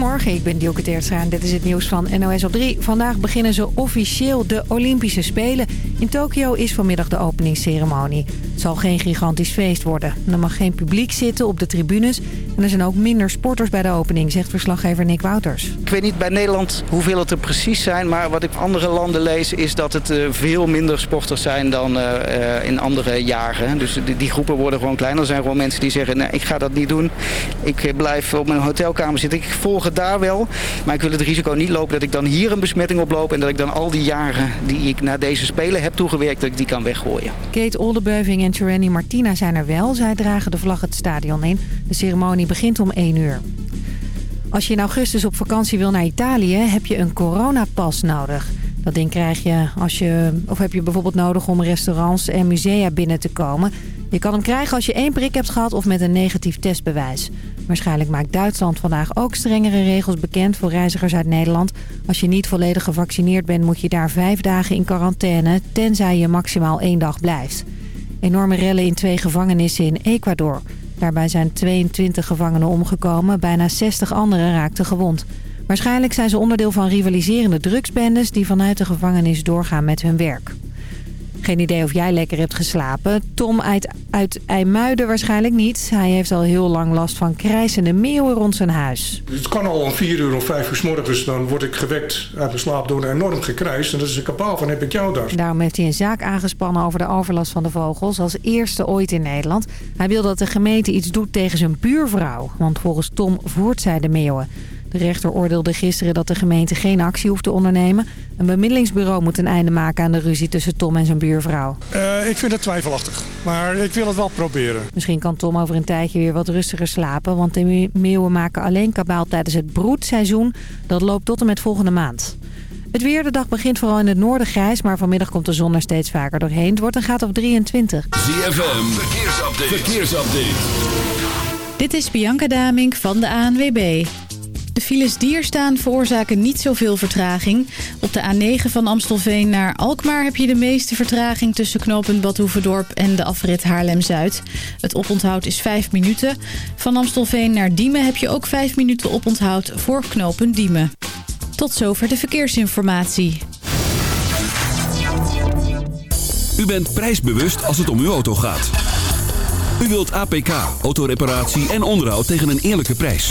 Goedemorgen, ik ben Dielke Teertstra en dit is het nieuws van NOS op 3. Vandaag beginnen ze officieel de Olympische Spelen. In Tokio is vanmiddag de openingsceremonie. Het zal geen gigantisch feest worden. Er mag geen publiek zitten op de tribunes. En er zijn ook minder sporters bij de opening, zegt verslaggever Nick Wouters. Ik weet niet bij Nederland hoeveel het er precies zijn. Maar wat ik andere landen lees is dat het eh, veel minder sporters zijn dan eh, eh, in andere jaren. Dus die groepen worden gewoon kleiner. Er zijn gewoon mensen die zeggen, nee, ik ga dat niet doen. Ik blijf op mijn hotelkamer zitten. Ik volg daar wel. Maar ik wil het risico niet lopen dat ik dan hier een besmetting oploop. En dat ik dan al die jaren die ik naar deze Spelen heb toegewerkt, dat ik die kan weggooien. Kate Oldebeuving en Tjereni Martina zijn er wel. Zij dragen de vlag het stadion in. De ceremonie begint om 1 uur. Als je in augustus op vakantie wil naar Italië, heb je een coronapas nodig. Dat ding krijg je als je, of heb je bijvoorbeeld nodig om restaurants en musea binnen te komen. Je kan hem krijgen als je één prik hebt gehad of met een negatief testbewijs. Waarschijnlijk maakt Duitsland vandaag ook strengere regels bekend voor reizigers uit Nederland. Als je niet volledig gevaccineerd bent moet je daar vijf dagen in quarantaine, tenzij je maximaal één dag blijft. Enorme rellen in twee gevangenissen in Ecuador. Daarbij zijn 22 gevangenen omgekomen, bijna 60 anderen raakten gewond. Waarschijnlijk zijn ze onderdeel van rivaliserende drugsbendes die vanuit de gevangenis doorgaan met hun werk. Geen idee of jij lekker hebt geslapen. Tom uit, uit IJmuiden waarschijnlijk niet. Hij heeft al heel lang last van krijzende meeuwen rond zijn huis. Het kan al om vier uur of vijf uur s morgens. Dan word ik gewekt uit mijn slaap door een enorm gekrijs. En dat is een kapaal van heb ik jou daar. Daarom heeft hij een zaak aangespannen over de overlast van de vogels. Als eerste ooit in Nederland. Hij wil dat de gemeente iets doet tegen zijn buurvrouw. Want volgens Tom voert zij de meeuwen. De rechter oordeelde gisteren dat de gemeente geen actie hoeft te ondernemen. Een bemiddelingsbureau moet een einde maken aan de ruzie tussen Tom en zijn buurvrouw. Uh, ik vind het twijfelachtig, maar ik wil het wel proberen. Misschien kan Tom over een tijdje weer wat rustiger slapen... want de meeuwen maken alleen kabaal tijdens het broedseizoen. Dat loopt tot en met volgende maand. Het weer, de dag begint vooral in het noorden grijs... maar vanmiddag komt de zon er steeds vaker doorheen. Het wordt een gaat op 23. ZFM, verkeersupdate. verkeersupdate. Dit is Bianca Damink van de ANWB. De files die staan veroorzaken niet zoveel vertraging. Op de A9 van Amstelveen naar Alkmaar heb je de meeste vertraging... tussen knooppunt Badhoevedorp en de afrit Haarlem-Zuid. Het oponthoud is 5 minuten. Van Amstelveen naar Diemen heb je ook 5 minuten oponthoud voor knooppunt Diemen. Tot zover de verkeersinformatie. U bent prijsbewust als het om uw auto gaat. U wilt APK, autoreparatie en onderhoud tegen een eerlijke prijs.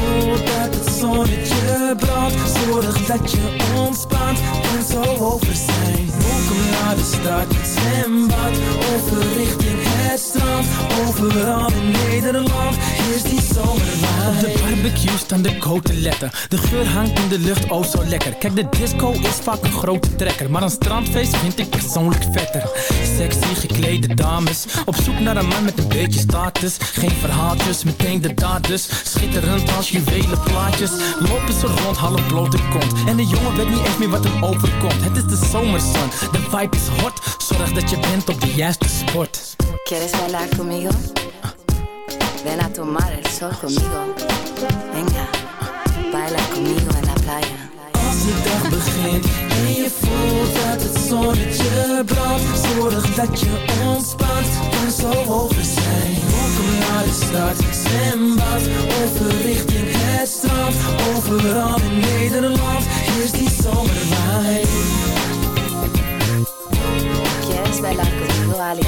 dat het zonnetje brandt Zorg dat je ontspant en zo over zijn Welkom naar de stad, zwembad Over richting het strand Overal in Nederland is die zomerwijn Op de barbecue staan de grote letter. De geur hangt in de lucht, oh zo lekker. Kijk, de disco is vaak een grote trekker. Maar een strandfeest vind ik persoonlijk vetter. Sexy geklede dames. Op zoek naar een man met een beetje status. Geen verhaaltjes, meteen de daders. Schitterend als juwelen plaatjes. Lopen ze rond, half blote kont. En de jongen weet niet eens meer wat hem overkomt. Het is de zomerzon, de vibe is hot. Zorg dat je bent op de juiste sport. ¿Quieres bailar conmigo? Ven a tomar el sol conmigo. Venga, baila conmigo en la playa. Als de dag begint en je voelt dat het zonnetje brandt Zorg dat je ontspant, kan zo hoger zijn Welkom naar de stad, zwembad, over richting het strand Overal in Nederland, hier is die zomerwijn ¿Quieres bailar conmigo, Ali?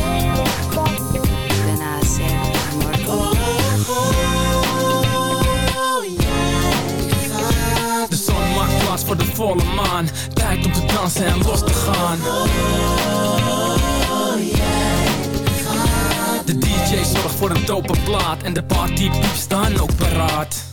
Ven a hacer amor conmigo. De zon maakt plaats voor de volle maan. Tijd om te dansen en los te gaan. De DJ zorgt voor een dope plaat. En de partypieps staan ook paraat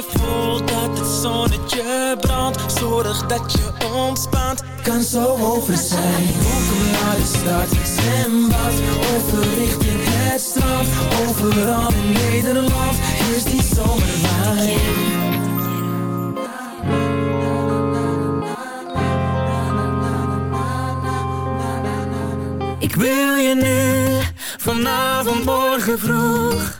je voelt dat het zonnetje brandt. Zorg dat je ontspant, kan zo over zijn. Welkom naar de stad, zwembad, over richting het strand. Overal in Nederland, is die zomerwijn Ik wil je nu, vanavond, morgen vroeg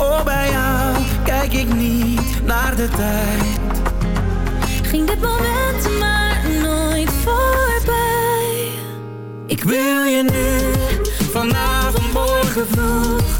Oh, bij jou kijk ik niet naar de tijd. Ging dit moment maar nooit voorbij. Ik wil je nu, vanavond, morgen vroeg.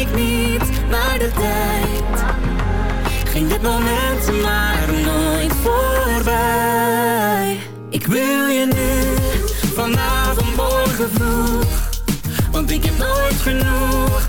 ik niet naar de tijd. Ging dit moment maar nooit voorbij. Ik wil je nu, vanavond, morgen vroeg. Want ik heb nooit genoeg.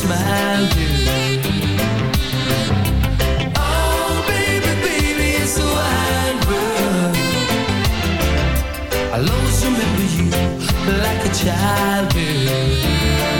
smile do I'll always remember you like a child did.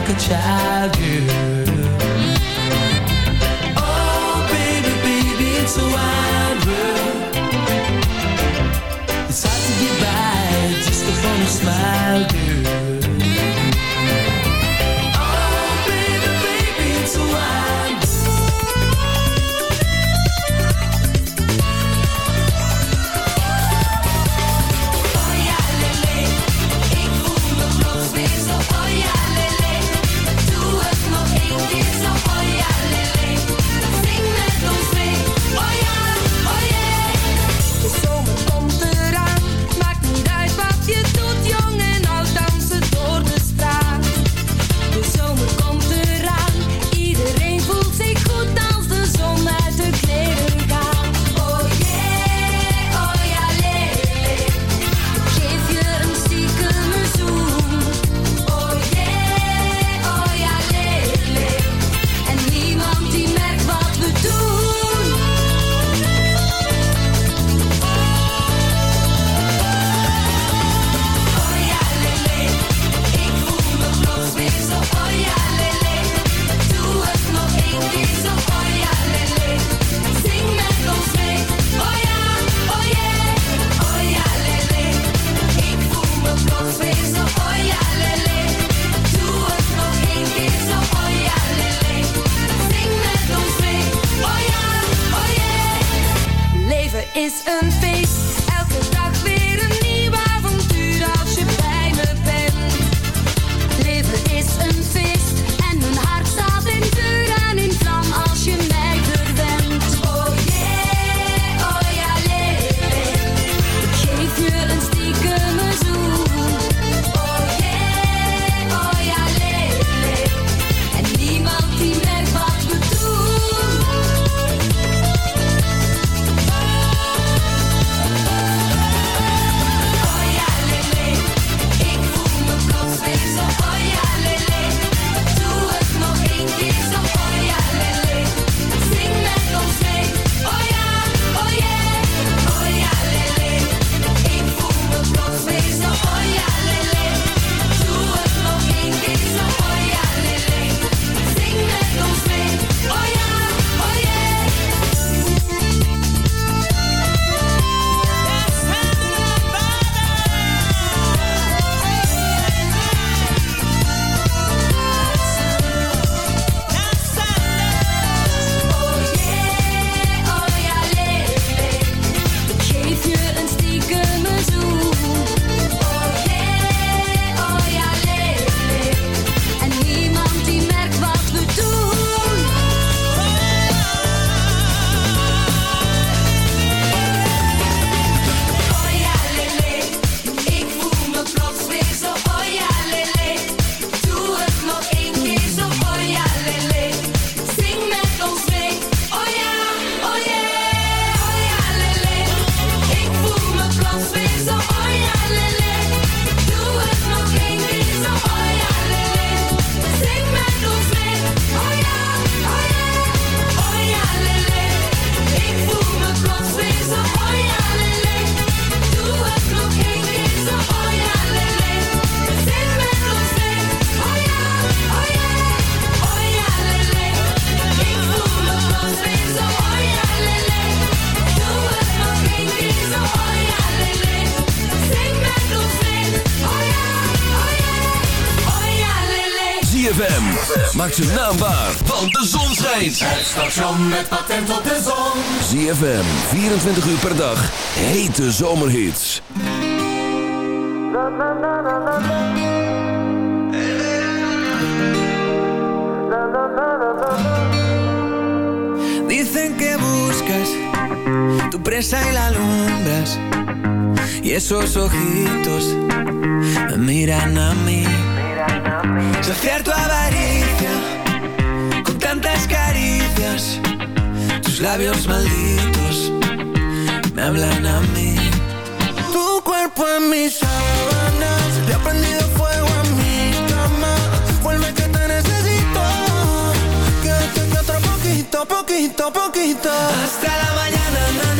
like a child you maakt zijn naam waar, want de zon schijnt. Het station met patent op de zon. ZFM, 24 uur per dag, hete zomerhits. Dicen que buscas tu presa y la alumbras. Y esos ojitos me miran a mí. Saciar tu avaricia con tantas caricias. Tus labios malditos me hablan a mí. Tu cuerpo en mis sábanas, le ha prendido fuego a mi cama. Vuelve que te necesito. Quédate que otro poquito, poquito, poquito. Hasta la mañana, na, na, na, na,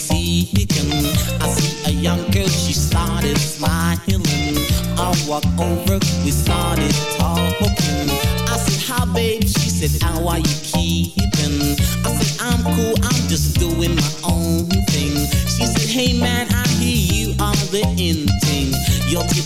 young girl, she started smiling. I walked over, we started talking. I said, hi babe, she said, how are you keeping? I said, I'm cool, I'm just doing my own thing. She said, hey man, I hear you are the in thing. Your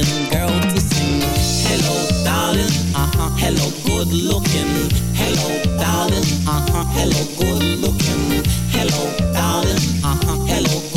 Italian girl to sing. Hello, darling. Uh-huh. Hello, good looking. Hello, darling. Uh-huh. Hello, good looking. Hello, darling. Uh-huh. Hello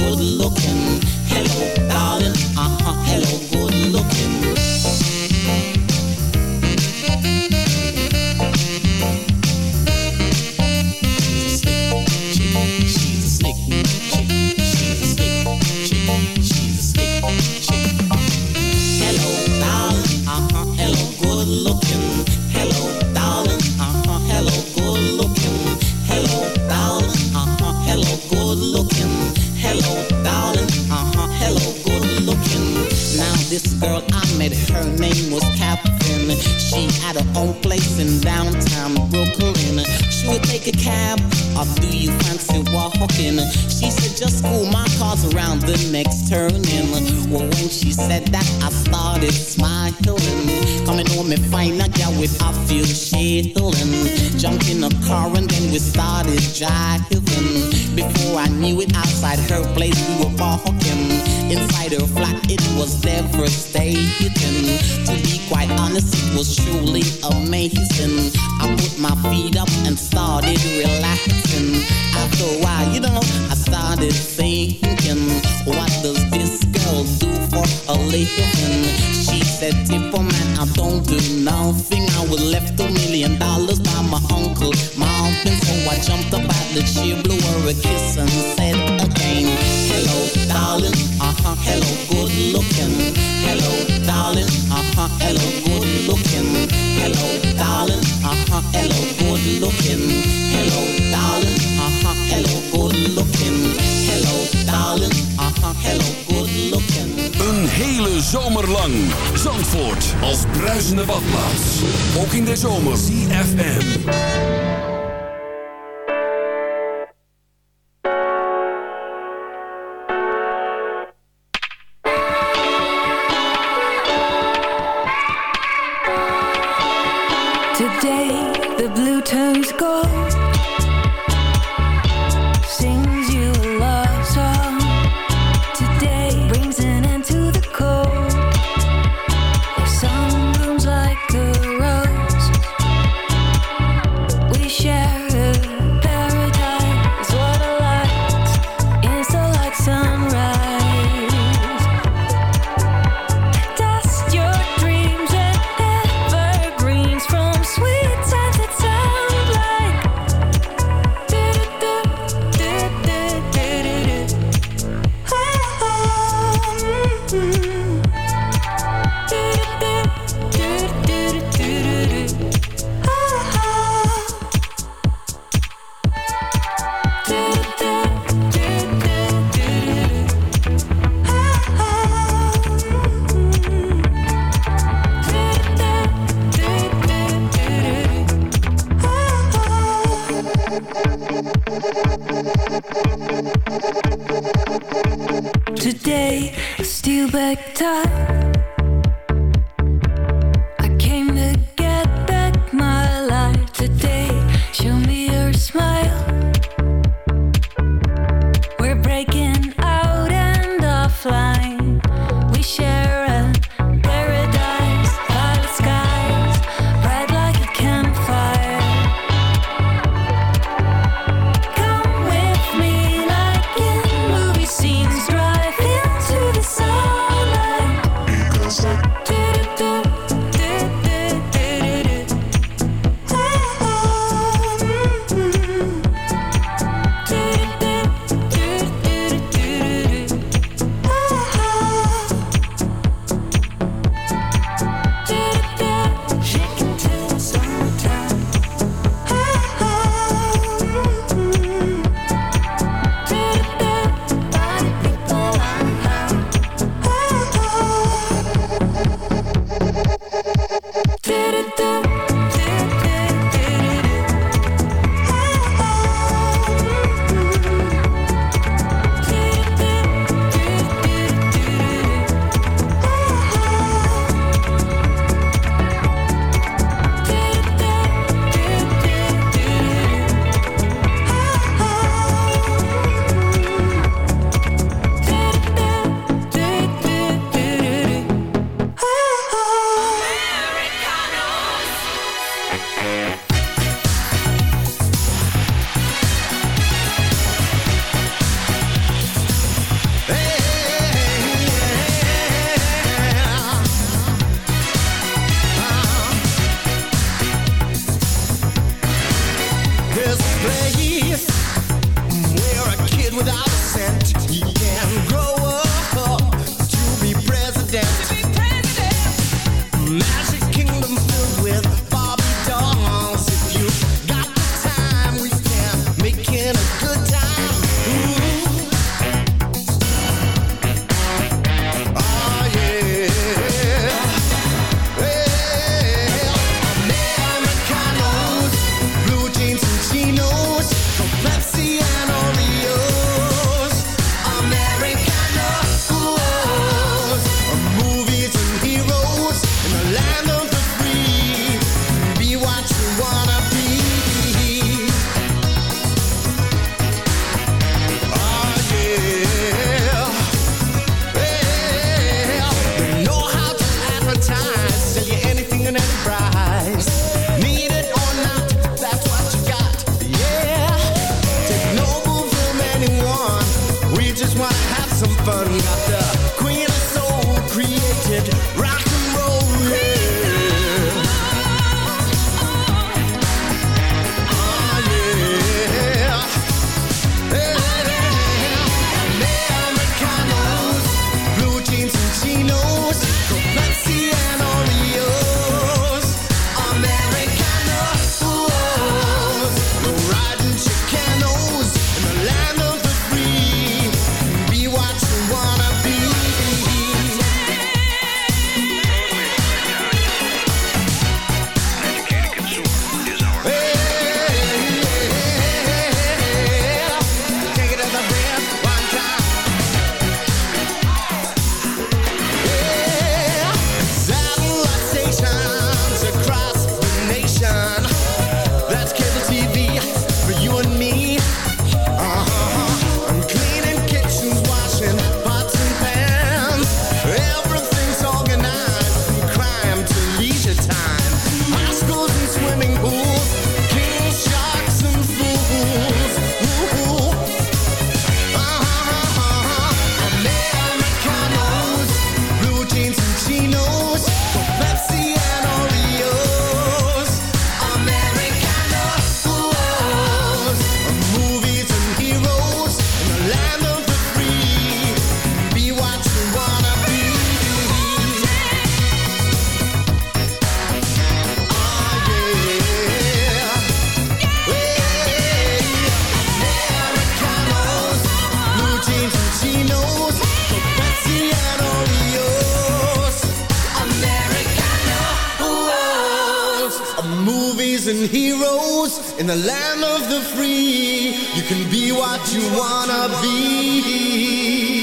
in the land of the free. You can be what you wanna be.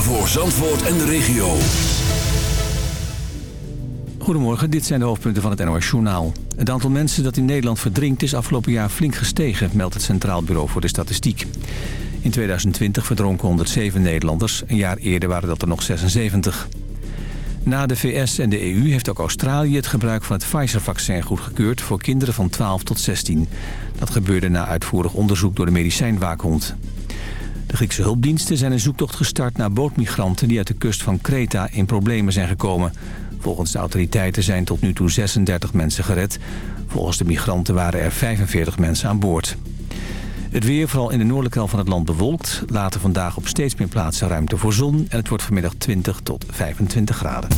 Voor Zandvoort en de regio. Goedemorgen, dit zijn de hoofdpunten van het NOS Journaal. Het aantal mensen dat in Nederland verdrinkt is afgelopen jaar flink gestegen, meldt het Centraal Bureau voor de Statistiek. In 2020 verdronken 107 Nederlanders, een jaar eerder waren dat er nog 76. Na de VS en de EU heeft ook Australië het gebruik van het Pfizer-vaccin goedgekeurd voor kinderen van 12 tot 16. Dat gebeurde na uitvoerig onderzoek door de medicijnwaakhond. De Griekse hulpdiensten zijn een zoektocht gestart naar bootmigranten die uit de kust van Kreta in problemen zijn gekomen. Volgens de autoriteiten zijn tot nu toe 36 mensen gered. Volgens de migranten waren er 45 mensen aan boord. Het weer, vooral in de noordelijke helft van het land bewolkt. Later vandaag op steeds meer plaatsen ruimte voor zon. En het wordt vanmiddag 20 tot 25 graden.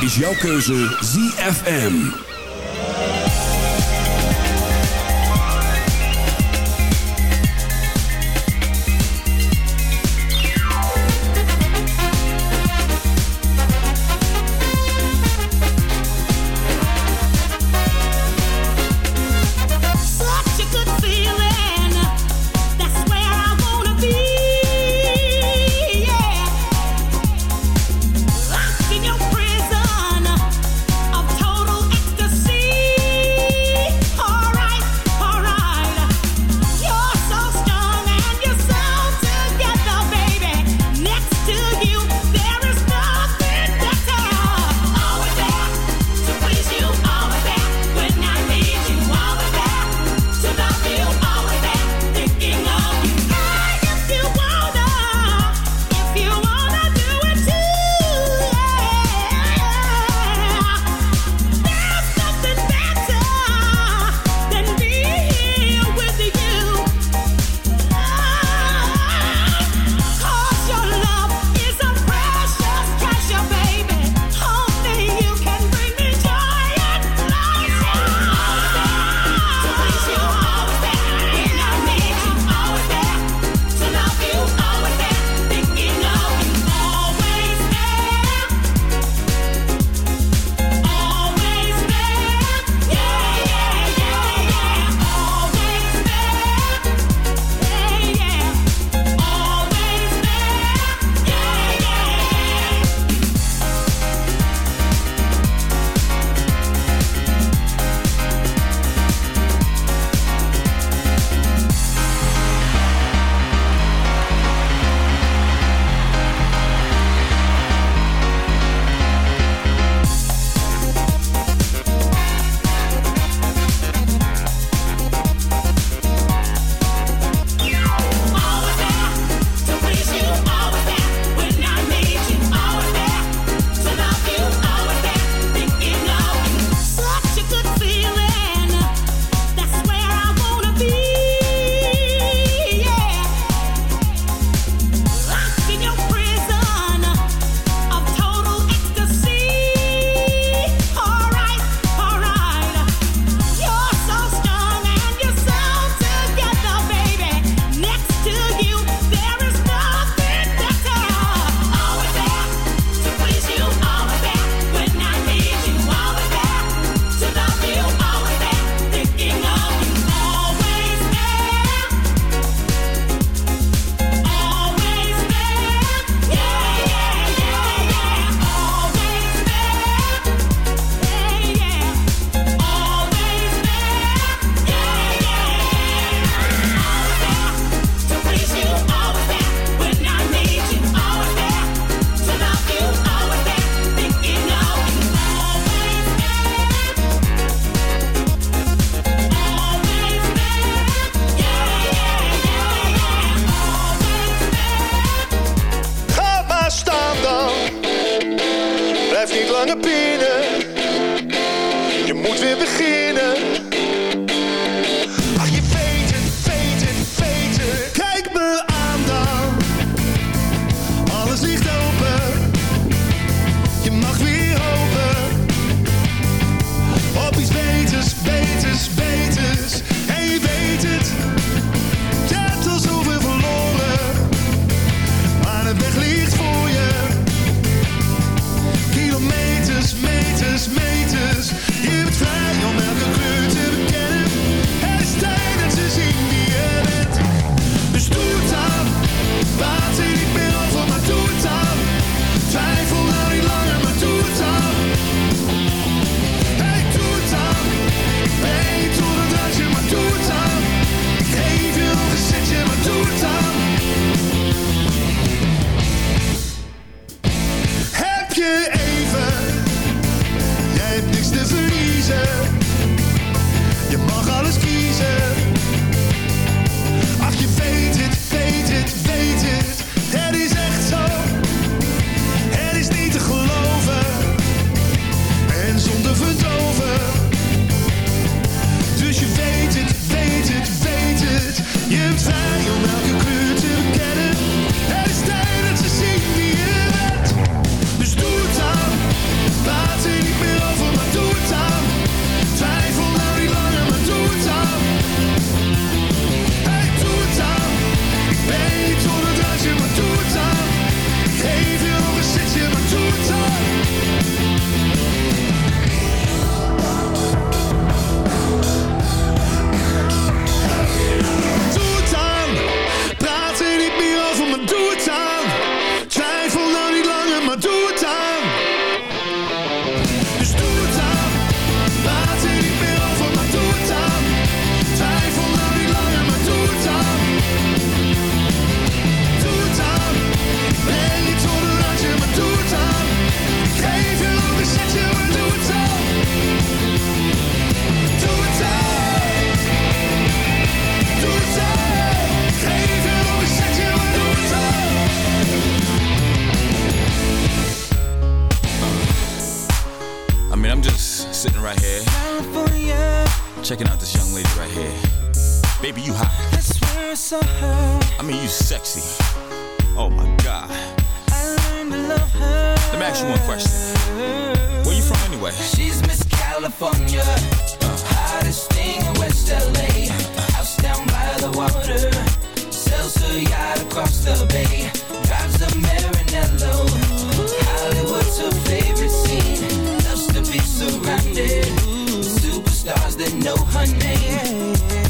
Is jouw keuze ZFM. Saw her. I mean, you sexy. Oh my God. I learned to love her. Let me ask you one question. Where you from anyway? She's Miss California, uh. hottest thing in West LA. House down by the water, sells her yacht across the bay. Drives a Maranello. Hollywood's her favorite scene. Loves to be surrounded superstars that know her name.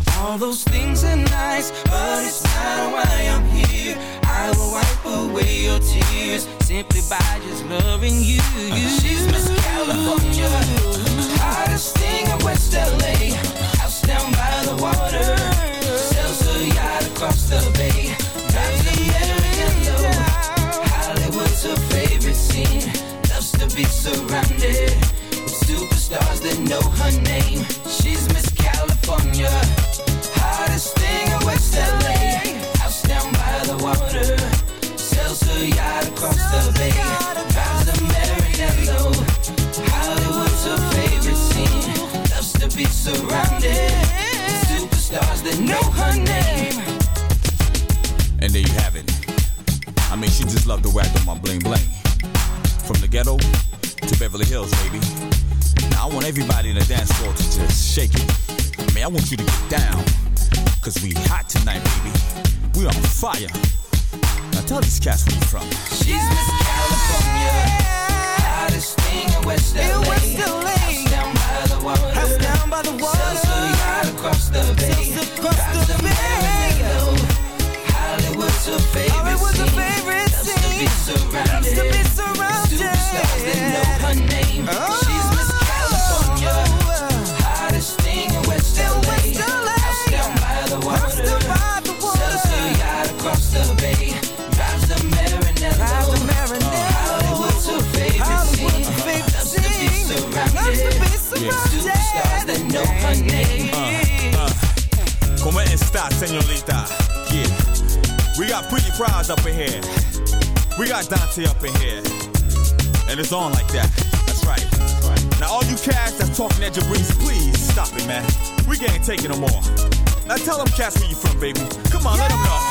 All those things are nice, but it's not why I'm here. I will wipe away your tears simply by just loving you. She's Miss California, want you to get down. Cause we hot tonight, baby. We on fire. Now tell these cats where you from. Está, señorita? Yeah. We got pretty prize up in here. We got Dante up in here. And it's on like that. That's right. That's right. Now, all you cats that's talking at Jabrice, please stop it, man. We can't take it no more. Now, tell them cats where you from, baby. Come on, let them know.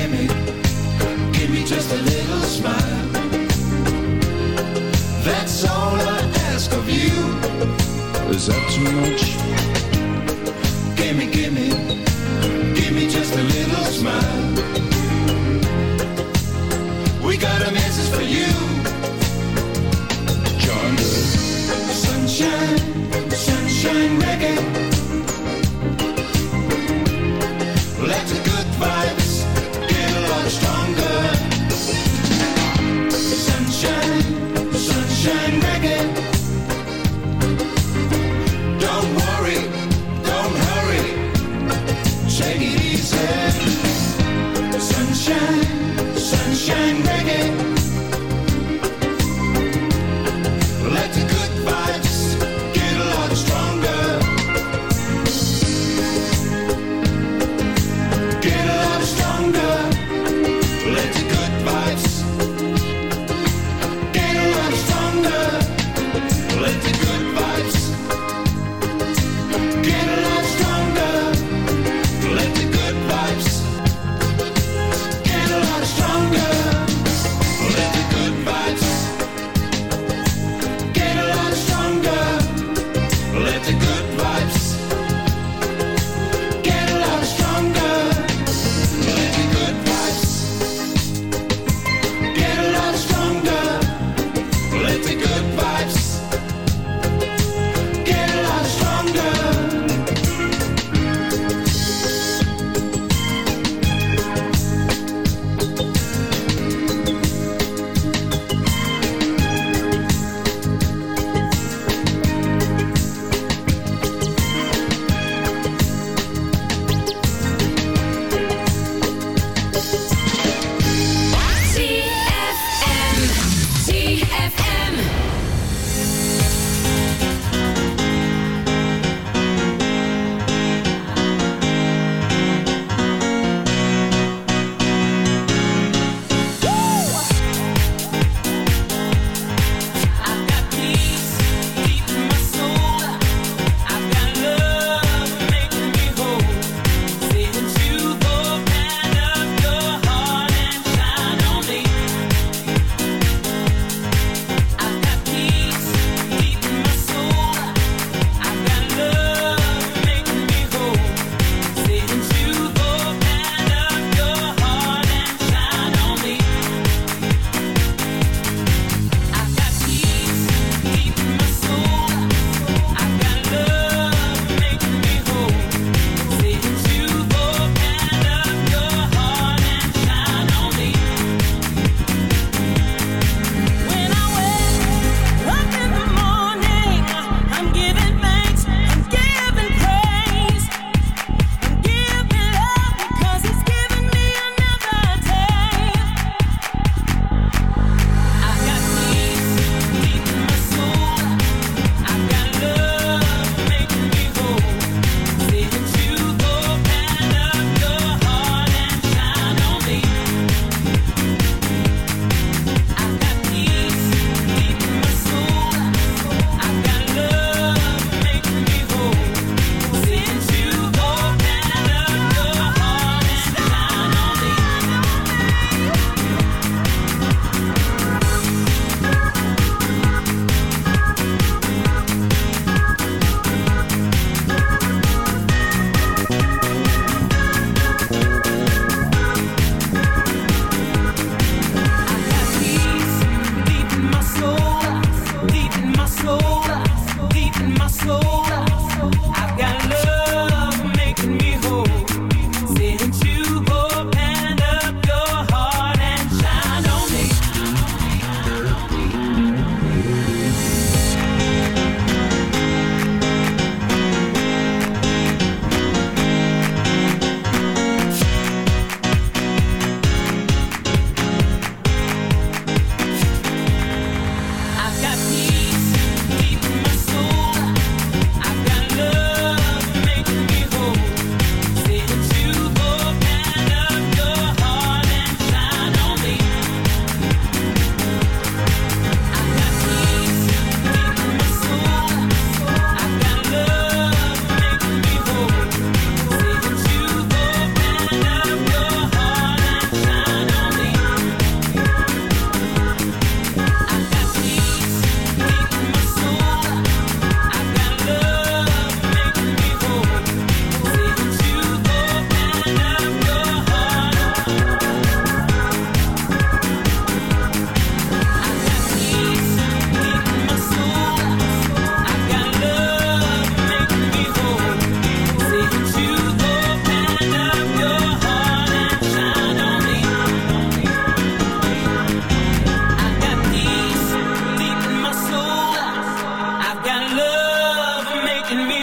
Miami. Give me just a little smile. That's all I ask of you. Is that too much?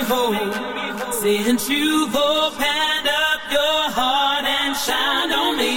hold, saying "You've opened up your heart and shined on me.